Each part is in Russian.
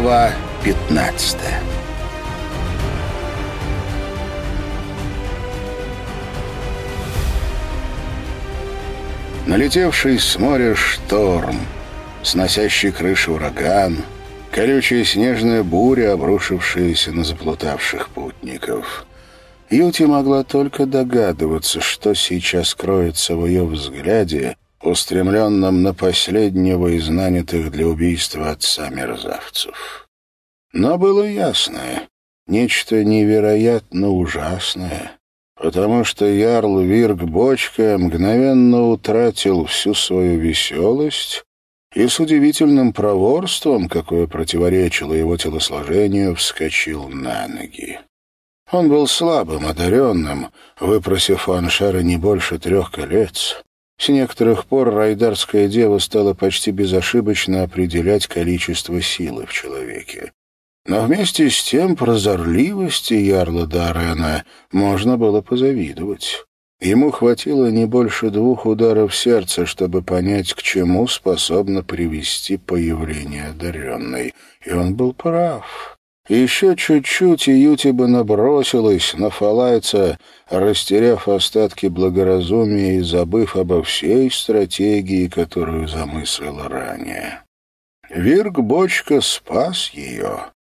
Глава 15 Налетевший с моря шторм, сносящий крышу ураган, колючая снежная буря, обрушившаяся на заплутавших путников. Юти могла только догадываться, что сейчас кроется в ее взгляде, устремленном на последнего из нанятых для убийства отца мерзавцев. Но было ясно, нечто невероятно ужасное, потому что Ярл Вирг Бочка мгновенно утратил всю свою веселость и с удивительным проворством, какое противоречило его телосложению, вскочил на ноги. Он был слабым, одаренным, выпросив у Аншара не больше трех колец, с некоторых пор райдарская дева стала почти безошибочно определять количество силы в человеке. Но вместе с тем прозорливости ярла Дарена можно было позавидовать. Ему хватило не больше двух ударов сердца, чтобы понять, к чему способно привести появление одаренной. И он был прав. Еще чуть-чуть, и Юти бы набросилась на Фалайца, растеряв остатки благоразумия и забыв обо всей стратегии, которую замыслила ранее. Вирг Бочка спас ее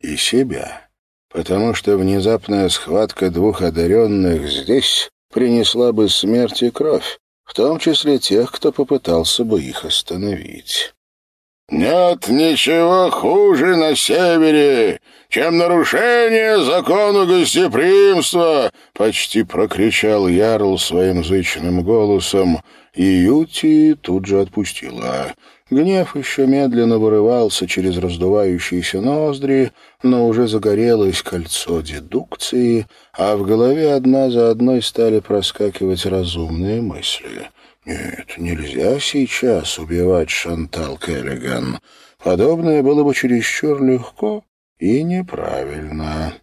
и себя, потому что внезапная схватка двух одаренных здесь принесла бы смерть и кровь, в том числе тех, кто попытался бы их остановить. «Нет ничего хуже на севере, чем нарушение закона гостеприимства!» — почти прокричал Ярл своим зычным голосом, и Юти тут же отпустила. Гнев еще медленно вырывался через раздувающиеся ноздри, но уже загорелось кольцо дедукции, а в голове одна за одной стали проскакивать разумные мысли — нет, нельзя сейчас убивать Шантал Келлиган. Подобное было бы чересчур легко и неправильно.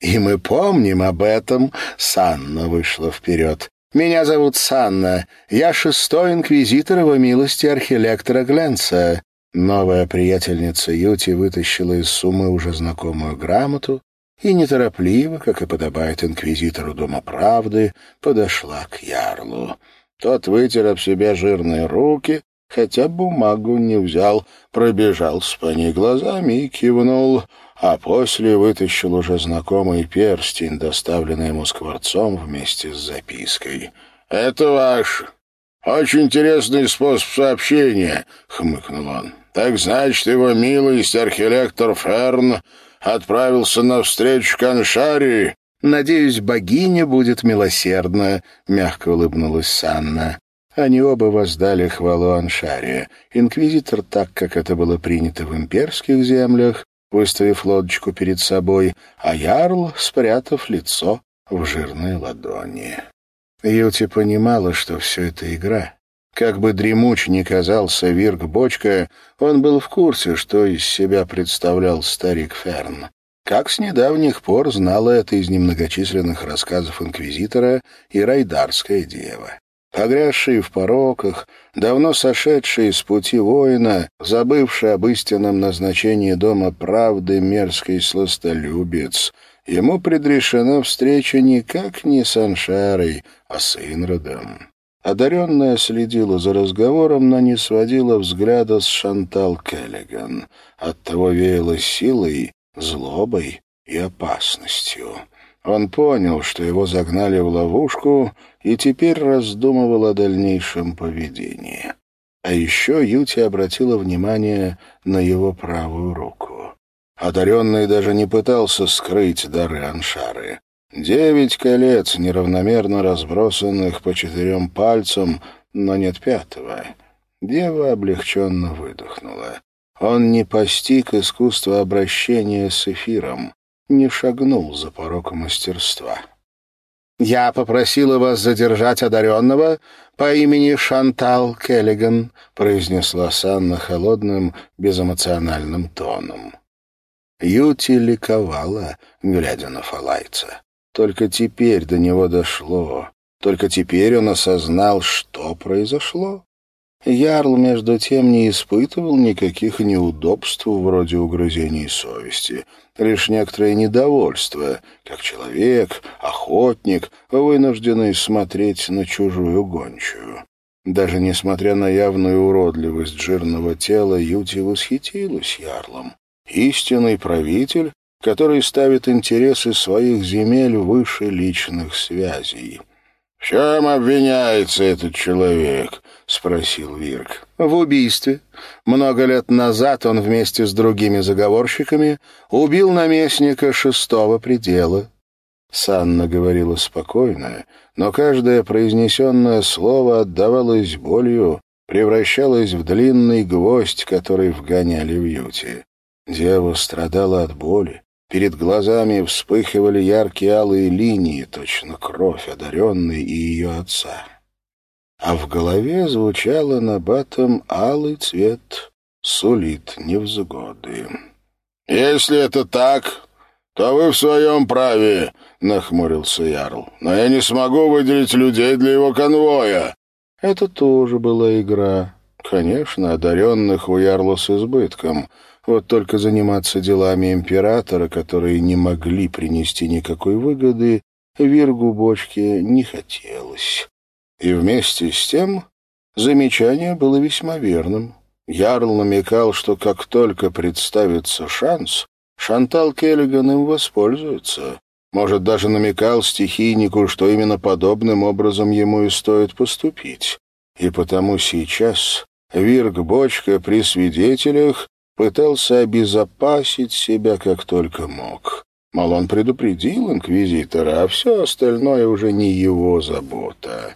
И мы помним об этом. Санна вышла вперед. «Меня зовут Санна. Я шестой инквизитор его милости архилектора Гленца». Новая приятельница Юти вытащила из суммы уже знакомую грамоту и неторопливо, как и подобает инквизитору Дома Правды, подошла к Ярлу. Тот вытер об себя жирные руки, хотя бумагу не взял, пробежался по ней глазами и кивнул, а после вытащил уже знакомый перстень, доставленный ему скворцом вместе с запиской. «Это ваш. Очень интересный способ сообщения», — хмыкнул он. «Так значит, его милость архилектор Ферн отправился навстречу Каншари «Надеюсь, богиня будет милосердна», — мягко улыбнулась Санна. Они оба воздали хвалу Аншаре. Инквизитор, так как это было принято в имперских землях, выставив лодочку перед собой, а Ярл, спрятав лицо в жирной ладони. Юти понимала, что все это игра. Как бы дремуч ни казался Вирк Бочка, он был в курсе, что из себя представлял старик Ферн как с недавних пор знала это из немногочисленных рассказов инквизитора и райдарская дева. Погрязшие в пороках, давно сошедшие с пути воина, забывший об истинном назначении дома правды мерзкий сластолюбец, ему предрешена встреча никак не с Аншарой, а с Инродом. Одаренная следила за разговором, но не сводила взгляда с Шантал Келлиган. Оттого веяло силой, злобой и опасностью. Он понял, что его загнали в ловушку, и теперь раздумывал о дальнейшем поведении. А еще Юти обратила внимание на его правую руку. Одаренный даже не пытался скрыть дары Аншары. Девять колец, неравномерно разбросанных по четырем пальцам, но нет пятого. Дева облегченно выдохнула. Он не постиг искусство обращения с эфиром, не шагнул за порог мастерства. «Я попросила вас задержать одаренного по имени Шантал Келлиган», произнесла Санна холодным, безэмоциональным тоном. Юти ликовала, глядя на Фалайца. Только теперь до него дошло. Только теперь он осознал, что произошло. Ярл, между тем, не испытывал никаких неудобств вроде угрызений совести, лишь некоторое недовольство, как человек, охотник, вынужденный смотреть на чужую гончую. Даже несмотря на явную уродливость жирного тела, Юти восхитилась ярлом. Истинный правитель, который ставит интересы своих земель выше личных связей. «В чем обвиняется этот человек?» — спросил Вирк. «В убийстве. Много лет назад он вместе с другими заговорщиками убил наместника шестого предела». Санна говорила спокойно, но каждое произнесенное слово отдавалось болью, превращалось в длинный гвоздь, который вгоняли в юти. Дева страдала от боли, Перед глазами вспыхивали яркие алые линии, точно кровь одаренной и ее отца. А в голове звучало набатом алый цвет сулит невзгоды. «Если это так, то вы в своем праве», — нахмурился Ярл. «Но я не смогу выделить людей для его конвоя». Это тоже была игра. Конечно, одаренных у Ярла с избытком — вот только заниматься делами императора, которые не могли принести никакой выгоды, Виргу Бочке не хотелось. И вместе с тем замечание было весьма верным. Ярл намекал, что как только представится шанс, Шантал Келлиган им воспользуется. Может, даже намекал стихийнику, что именно подобным образом ему и стоит поступить. И потому сейчас Вирг Бочка при свидетелях пытался обезопасить себя как только мог. Мол, он предупредил инквизитора, а все остальное уже не его забота.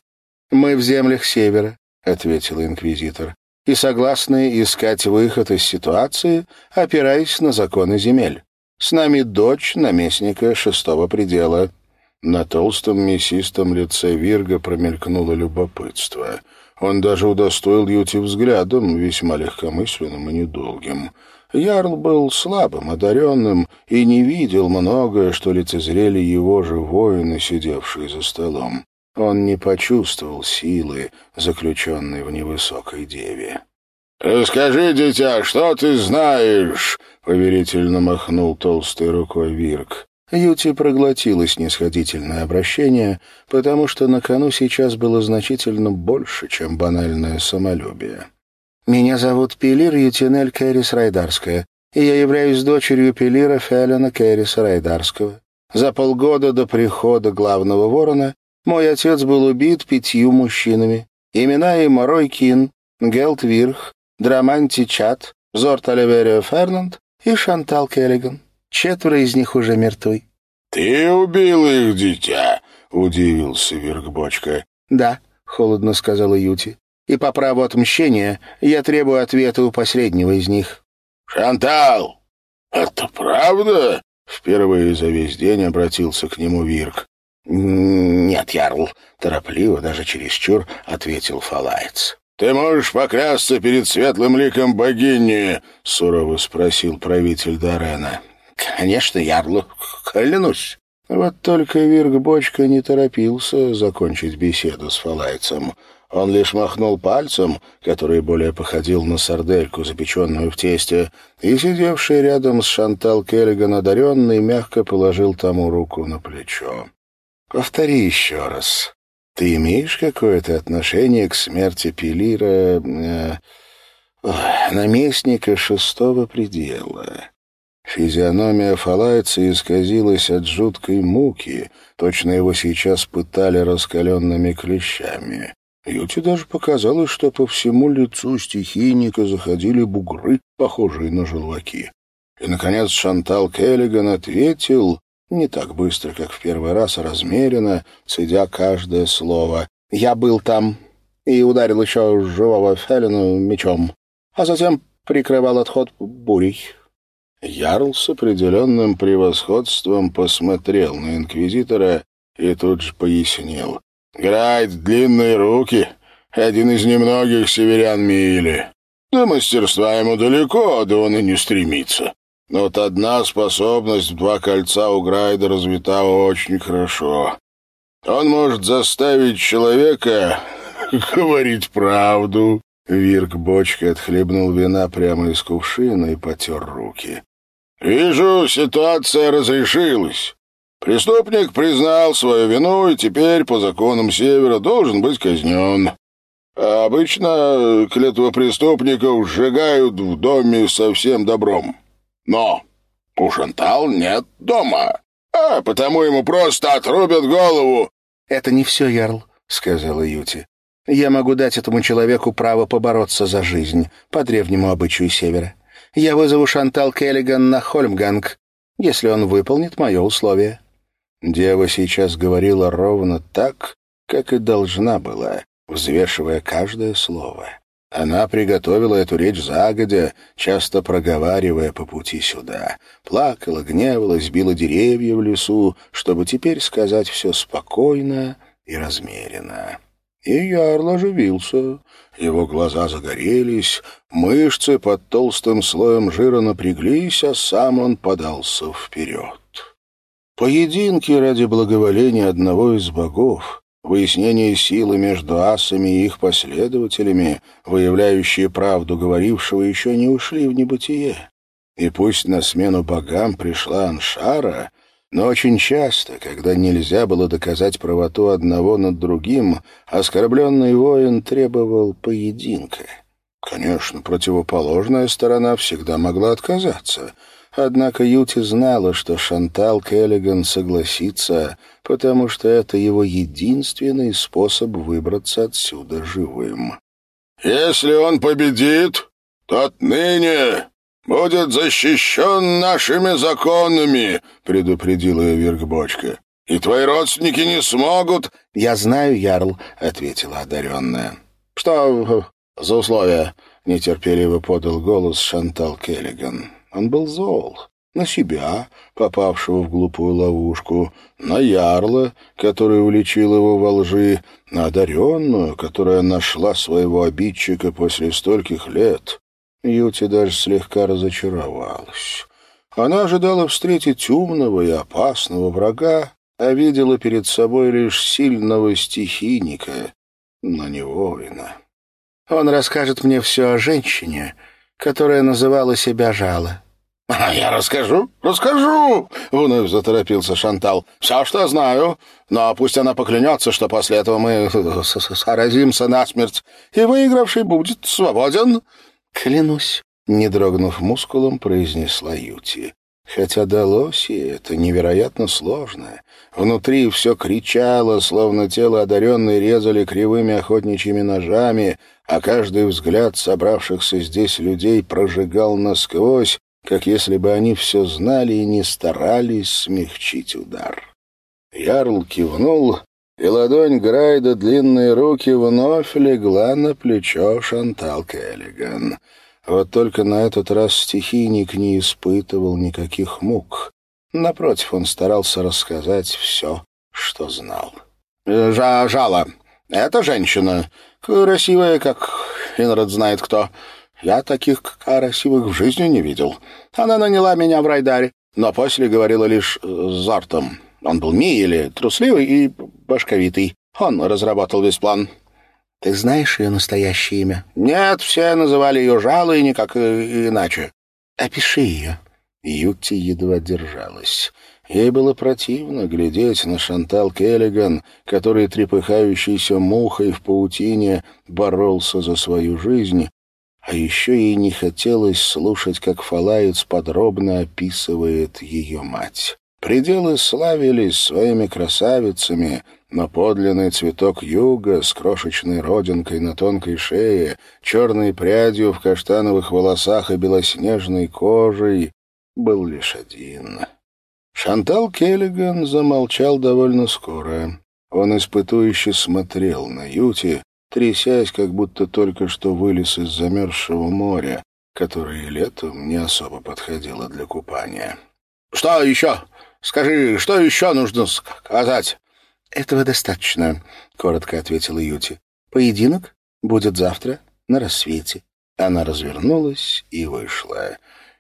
«Мы в землях Севера», — ответил инквизитор, «и согласны искать выход из ситуации, опираясь на законы земель. С нами дочь наместника шестого предела». На толстом мясистом лице Вирга промелькнуло любопытство — он даже удостоил Юти взглядом, весьма легкомысленным и недолгим. Ярл был слабым, одаренным и не видел многое, что лицезрели его же воины, сидевшие за столом. Он не почувствовал силы, заключенной в невысокой деве. «Расскажи, дитя, что ты знаешь?» — поверительно махнул толстой рукой Вирк. Юти проглотила снисходительное обращение, потому что на кону сейчас было значительно больше, чем банальное самолюбие. «Меня зовут Пилир Ютинель Кэрис Райдарская, и я являюсь дочерью Пилира Феллена Кэриса Райдарского. За полгода до прихода главного ворона мой отец был убит пятью мужчинами. Имена им Рой Кин, Гелт Вирх, Драманти Чат, Зорт Оливерио Фернанд и Шантал Келлиган. Четверо из них уже мертвы. — Ты убил их, дитя? — удивился Вергбочка. — Да, — холодно сказала Юти. — И по праву отмщения я требую ответа у последнего из них. — Шантал! Это правда? — впервые за весь день обратился к нему Вирк. «Нет, Ярл», — торопливо, даже чересчур, — ответил Фалаец. «Ты можешь поклясться перед светлым ликом богини?» — сурово спросил правитель Дорена. «Конечно, ярлу, клянусь». Вот только Вирг Бочка не торопился закончить беседу с Фалайцем. Он лишь махнул пальцем, который более походил на сардельку, запеченную в тесте, и сидевший рядом с Шантал Келлиган одаренный мягко положил тому руку на плечо. «Повтори еще раз. Ты имеешь какое-то отношение к смерти Пелира, э, наместника шестого предела?» Физиономия Фалайца исказилась от жуткой муки, точно его сейчас пытали раскаленными клещами. Юте даже показалось, что по всему лицу стихийника заходили бугры, похожие на желваки. И, наконец, Шантал Келлиган ответил, не так быстро, как в первый раз, а размеренно, цедя каждое слово. «Я был там и ударил еще живого Феллину мечом, а затем прикрывал отход бурей. Ярл с определенным превосходством посмотрел на инквизитора и тут же пояснил. «Грайт длинные руки, один из немногих северян Мили. До мастерства ему далеко, да он и не стремится. Но вот одна способность в два кольца у Грайда развита очень хорошо. Он может заставить человека говорить правду, Вирк бочкой отхлебнул вина прямо из кувшина и потер руки. «Вижу, ситуация разрешилась. Преступник признал свою вину и теперь по законам Севера должен быть казнен. А обычно клетвопреступников сжигают в доме со всем добром. Но у Шантал нет дома, а потому ему просто отрубят голову». «Это не все, Ярл», — сказала Юти. Я могу дать этому человеку право побороться за жизнь по древнему обычаю Севера. Я вызову Шантал Келлиган на Хольмганг, если он выполнит мое условие». Дева сейчас говорила ровно так, как и должна была, взвешивая каждое слово. Она приготовила эту речь загодя, часто проговаривая по пути сюда. Плакала, гневалась, била деревья в лесу, чтобы теперь сказать все спокойно и размеренно. И Ярл оживился. Его глаза загорелись, мышцы под толстым слоем жира напряглись, а сам он подался вперед. Поединки ради благоволения одного из богов, выяснение силы между асами и их последователями, выявляющие правду говорившего, еще не ушли в небытие. И пусть на смену богам пришла Аншара, но очень часто, когда нельзя было доказать правоту одного над другим, оскорбленный воин требовал поединка. Конечно, противоположная сторона всегда могла отказаться. Однако Юти знала, что Шантал Келлиган согласится, потому что это его единственный способ выбраться отсюда живым. «Если он победит, то отныне будет защищен нашими законами», — предупредила ее Вергбочка. «И твои родственники не смогут...» «Я знаю, Ярл», — ответила одаренная. «Что за условия?» — нетерпеливо подал голос Шантал Келлиган. Он был зол. На себя, попавшего в глупую ловушку, на ярла, который уличил его во лжи, на одаренную, которая нашла своего обидчика после стольких лет. Юти даже слегка разочаровалась. Она ожидала встретить умного и опасного врага, а видела перед собой лишь сильного стихийника, но не воина. «Он расскажет мне все о женщине, которая называла себя Жала». «А я расскажу, расскажу!» — вновь заторопился Шантал. «Все, что знаю. Но пусть она поклянется, что после этого мы сразимся насмерть, и выигравший будет свободен». «Клянусь», — не дрогнув мускулом, произнесла Юти. Хотя далось ей это невероятно сложно. Внутри все кричало, словно тело одаренной резали кривыми охотничьими ножами, а каждый взгляд собравшихся здесь людей прожигал насквозь, как если бы они все знали и не старались смягчить удар. Ярл кивнул, и ладонь Грайда длинные руки вновь легла на плечо Шантал Келлиган. Вот только на этот раз стихийник не испытывал никаких мук. Напротив, он старался рассказать все, что знал. «Жа «Жала. Это женщина. Красивая, как Инрод знает кто. Я таких красивых в жизни не видел. Она наняла меня в Райдаре, но после говорила лишь с Зартом. Он был Ми или трусливый и башковитый. Он разработал весь план. Ты знаешь ее настоящее имя? Нет, все называли ее Жалой, никак иначе. Опиши ее. Ютти едва держалась. Ей было противно глядеть на Шантал Келлиган, который трепыхающейся мухой в паутине боролся за свою жизнь, а еще ей не хотелось слушать, как Фалаец подробно описывает ее мать. Пределы славились своими красавицами, но подлинный цветок юга с крошечной родинкой на тонкой шее, черной прядью в каштановых волосах и белоснежной кожей был лишь один. Шантал Келлиган замолчал довольно скоро. Он испытующе смотрел на Юти, трясясь, как будто только что вылез из замерзшего моря, которое летом не особо подходило для купания. «Что еще? Скажи, что еще нужно сказать?» «Этого достаточно», — коротко ответила Юти. «Поединок будет завтра на рассвете». Она развернулась и вышла.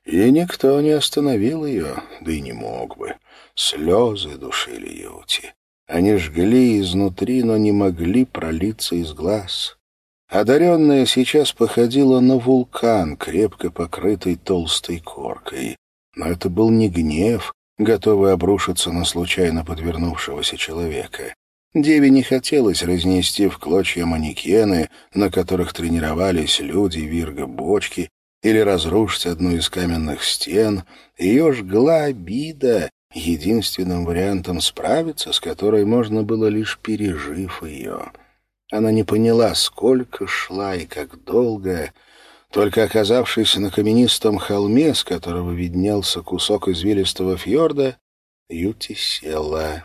И никто не остановил ее, да и не мог бы. Слезы душили Юти. Они жгли изнутри, но не могли пролиться из глаз. Одаренная сейчас походила на вулкан, крепко покрытый толстой коркой. Но это был не гнев, готовый обрушиться на случайно подвернувшегося человека. Деве не хотелось разнести в клочья манекены, на которых тренировались люди Вирга Бочки, или разрушить одну из каменных стен. Ее жгла обида, единственным вариантом справиться, с которой можно было лишь пережив ее. Она не поняла, сколько шла и как долго, только оказавшись на каменистом холме, с которого виднелся кусок извилистого фьорда, Юти села.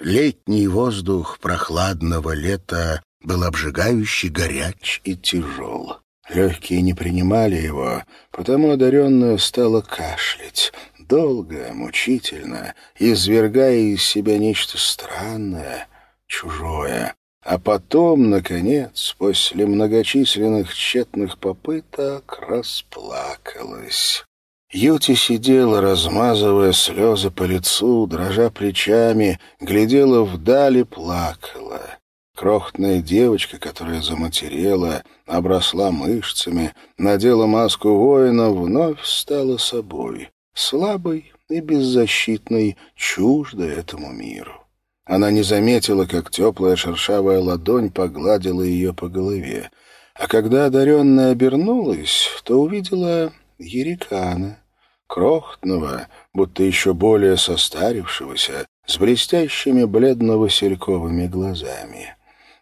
Летний воздух прохладного лета был обжигающий горяч и тяжел. Легкие не принимали его, потому одаренная стала кашлять, долго, мучительно, извергая из себя нечто странное, чужое. А потом, наконец, после многочисленных тщетных попыток, расплакалась. Юти сидела, размазывая слезы по лицу, дрожа плечами, глядела вдали, плакала. Крохотная девочка, которая заматерела, обросла мышцами, надела маску воина, вновь стала собой, слабой и беззащитной, чуждой этому миру. Она не заметила, как теплая шершавая ладонь погладила ее по голове. А когда одаренная обернулась, то увидела Ерикана, крохотного, будто еще более состарившегося, с блестящими бледно-васильковыми глазами.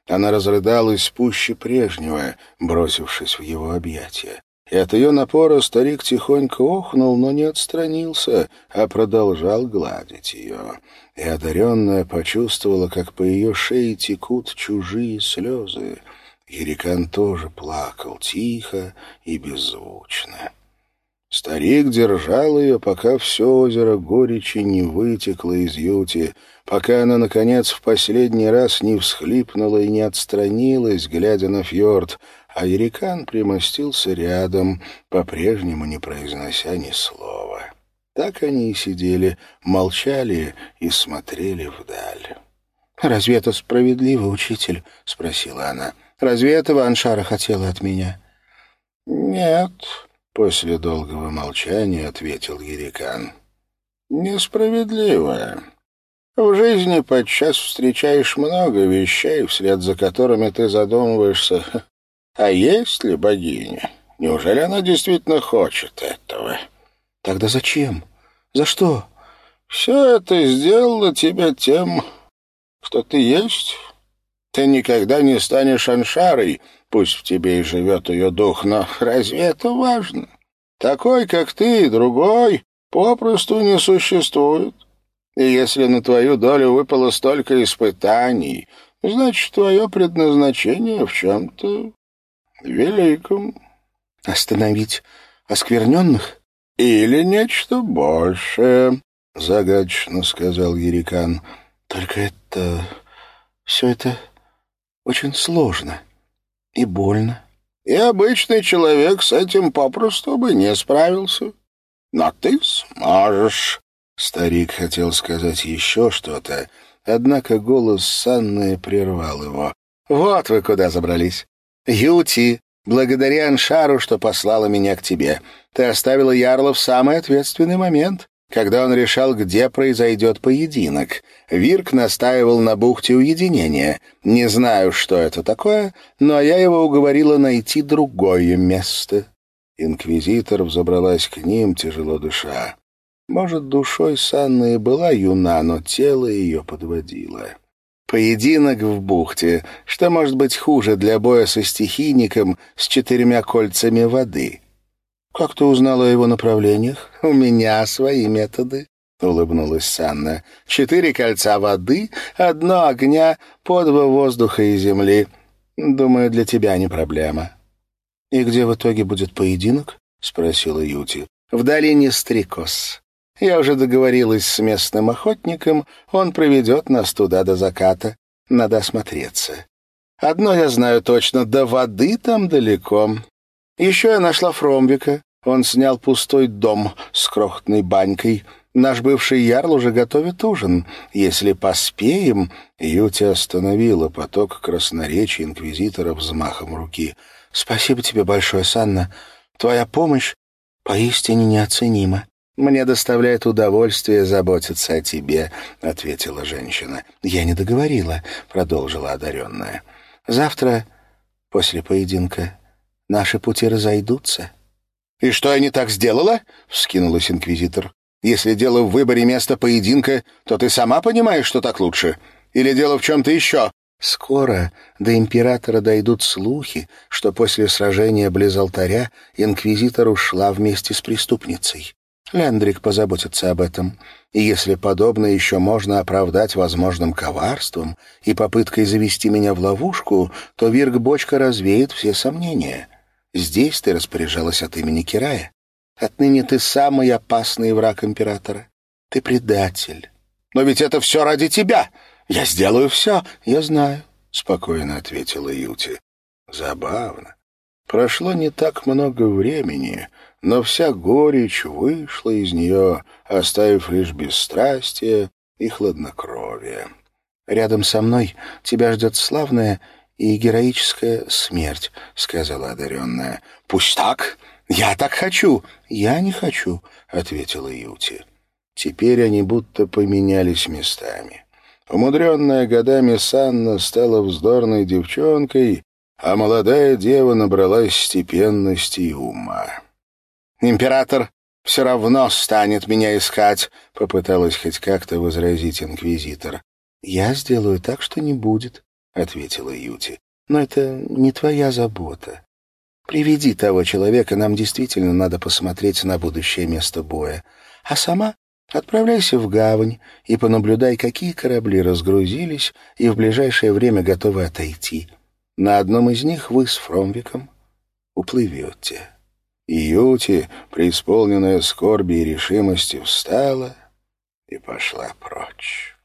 Она разрыдалась пуще прежнего, бросившись в его объятия. И от ее напора старик тихонько охнул, но не отстранился, а продолжал гладить ее. И одаренная почувствовала, как по ее шее текут чужие слезы. Ерикан тоже плакал тихо и беззвучно. Старик держал ее, пока все озеро горечи не вытекло из юти, пока она, наконец, в последний раз не всхлипнула и не отстранилась, глядя на фьорд, а Ерикан примостился рядом, по-прежнему не произнося ни слова. Так они и сидели, молчали и смотрели вдаль. «Разве это справедливо, учитель?» — спросила она. «Разве этого Аншара хотела от меня?» «Нет», После долгого молчания ответил Ерикан. «Несправедливо. В жизни подчас встречаешь много вещей, вслед за которыми ты задумываешься, а есть ли богиня? Неужели она действительно хочет этого?» «Тогда зачем? За что?» «Все это сделало тебя тем, что ты есть. Ты никогда не станешь аншарой, Пусть в тебе и живет ее дух, но разве это важно? Такой, как ты, и другой, попросту не существует. И если на твою долю выпало столько испытаний, значит, твое предназначение в чем-то великом. Остановить оскверненных? Или нечто большее, — загадочно сказал Ерикан. Только это... все это очень сложно и больно. И обычный человек с этим попросту бы не справился. Но ты сможешь. Старик хотел сказать еще что-то, однако голос Санны прервал его. «Вот вы куда забрались. Юти, благодаря Аншару, что послала меня к тебе. Ты оставила Ярла в самый ответственный момент когда он решал, где произойдет поединок. Вирк настаивал на бухте уединения. Не знаю, что это такое, но я его уговорила найти другое место. Инквизитор взобралась к ним, тяжело дыша. Может, душой Санна и была юна, но тело ее подводило. Поединок в бухте. Что может быть хуже для боя со стихийником с четырьмя кольцами воды? «Как ты узнала о его направлениях?» «У меня свои методы», — улыбнулась Санна. «Четыре кольца воды, одно огня, по два воздуха и земли. Думаю, для тебя не проблема». «И где в итоге будет поединок?» — спросила Юти. «В долине Стрикос. Я уже договорилась с местным охотником, он проведет нас туда до заката. Надо осмотреться. Одно я знаю точно, до воды там далеко. Еще я нашла Фромбика. Он снял пустой дом с крохотной банькой. Наш бывший ярл уже готовит ужин. Если поспеем...» Юти остановила поток красноречия инквизитора взмахом руки. «Спасибо тебе большое, Санна. Твоя помощь поистине неоценима». «Мне доставляет удовольствие заботиться о тебе», — ответила женщина. «Я не договорила», — продолжила одаренная. «Завтра, после поединка, наши пути разойдутся». «И что я не так сделала?» — вскинулась инквизитор. «Если дело в выборе места поединка, то ты сама понимаешь, что так лучше? Или дело в чем-то еще?» Скоро до императора дойдут слухи, что после сражения близ алтаря инквизитор ушла вместе с преступницей. Лендрик позаботится об этом. И если подобное еще можно оправдать возможным коварством и попыткой завести меня в ловушку, то Вирк-бочка развеет все сомнения. Здесь ты распоряжалась от имени Кирая. Отныне ты самый опасный враг императора. Ты предатель. Но ведь это все ради тебя. Я сделаю все. Я знаю, — спокойно ответила Юти. Забавно. Прошло не так много времени, но вся горечь вышла из нее, оставив лишь бесстрастие и хладнокровие. «Рядом со мной тебя ждет славная и героическая смерть», — сказала одаренная. «Пусть так. Я так хочу». «Я не хочу», — ответила Юти. Теперь они будто поменялись местами. Умудренная годами Санна стала вздорной девчонкой, а молодая дева набралась степенности и ума. «Император все равно станет меня искать», — попыталась хоть как-то возразить инквизитор. «Я сделаю так, что не будет», — ответила Юти. «Но это не твоя забота. Приведи того человека, нам действительно надо посмотреть на будущее место боя. А сама Отправляйся в гавань и понаблюдай, какие корабли разгрузились и в ближайшее время готовы отойти. На одном из них вы с Фромвиком уплывете». И Юти, преисполненная скорби и решимости, встала и пошла прочь.